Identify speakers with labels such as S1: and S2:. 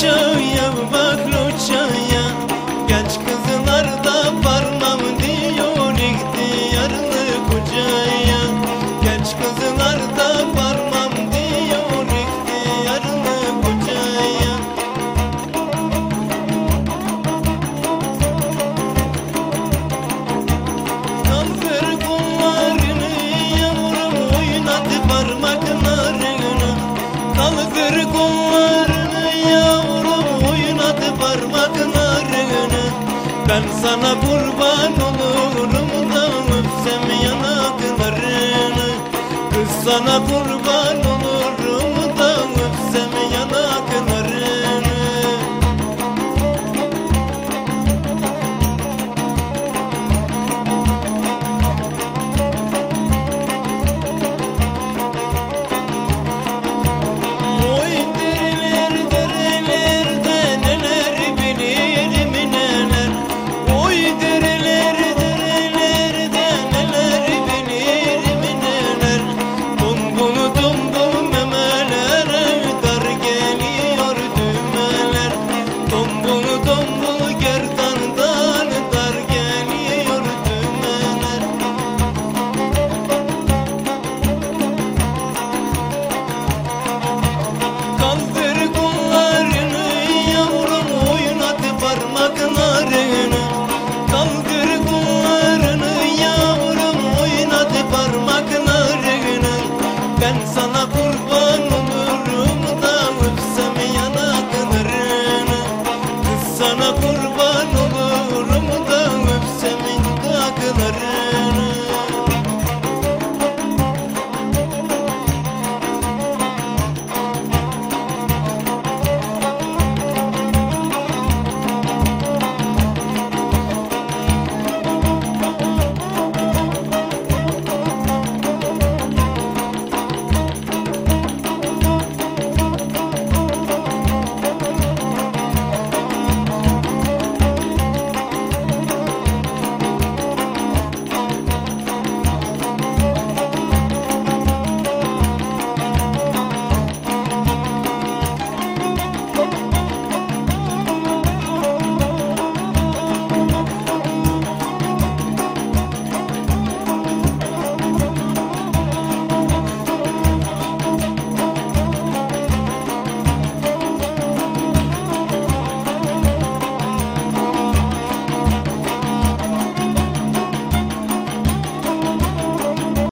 S1: future. Kurban olurum da öpsem yanaklarını. Kız sana kurban olurum